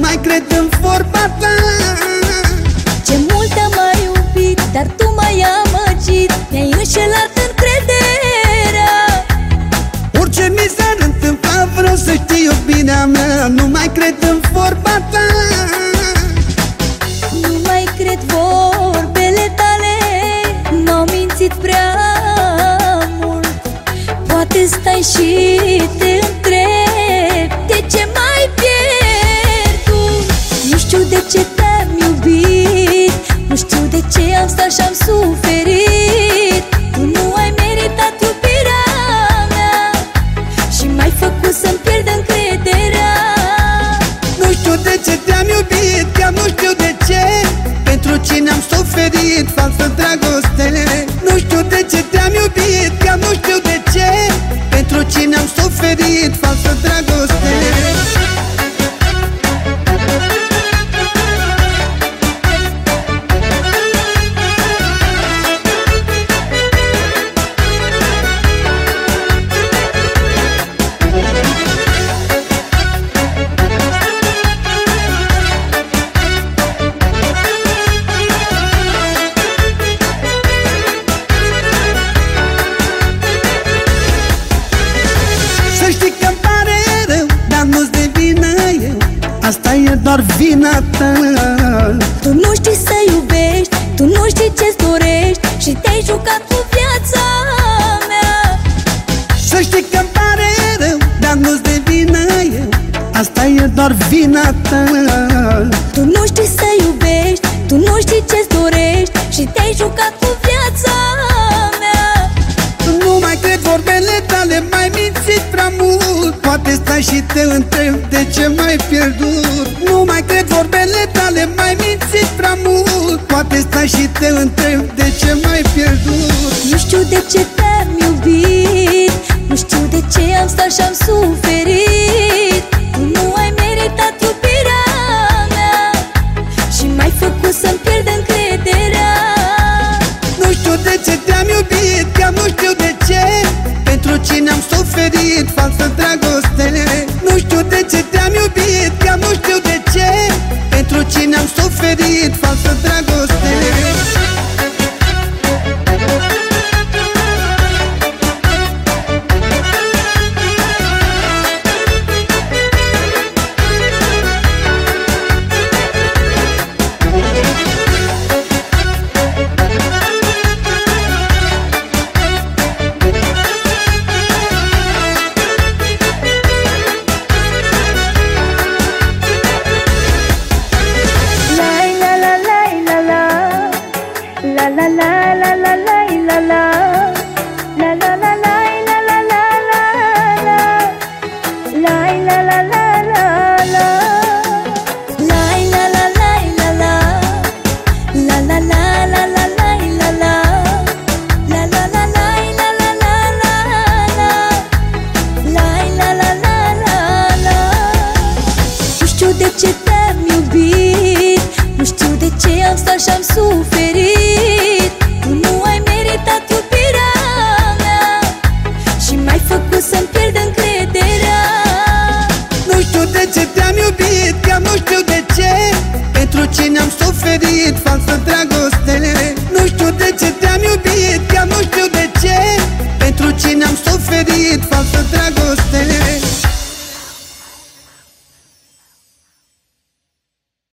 mai cred în vorba ta. Ce mult am amintit, iubit, dar tu m-ai amăgit. Mi-ai înșelat încrederea. Orice mi s-ar întâmpla, vreau să știi iubirea mea. Nu mai cred în vorba ta. Nu mai cred vorbele tale M-au mințit prea mult. Poate stai și suferit Falsă doar vina ta Tu nu știi să iubești, tu nu știi ce-ți dorești Și te-ai jucat cu viața mea. Să știi că-mi pare rău Dar nu-ți de vină eu Asta e doar vina ta Tu nu întreb De ce m-ai pierdut? Nu mai cred vorbele tale Mai mințit prea mult. Poate stai și te întreb De ce m-ai pierdut? Nu știu de ce te-am iubit Nu știu de ce am stat și-am suferit. Tu nu ai meritat iubirea mea Și m-ai făcut să-mi pierd încrederea. Nu știu de ce te-am iubit Chiar nu știu de ce. Pentru cine am suferit Falsă dragoste atâta și-am suferit. Tu nu ai meritat iubirea mea Și m-ai făcut să-mi pierd încrederea. Nu știu de ce te-am iubit, chiar nu știu de ce. Pentru cine am suferit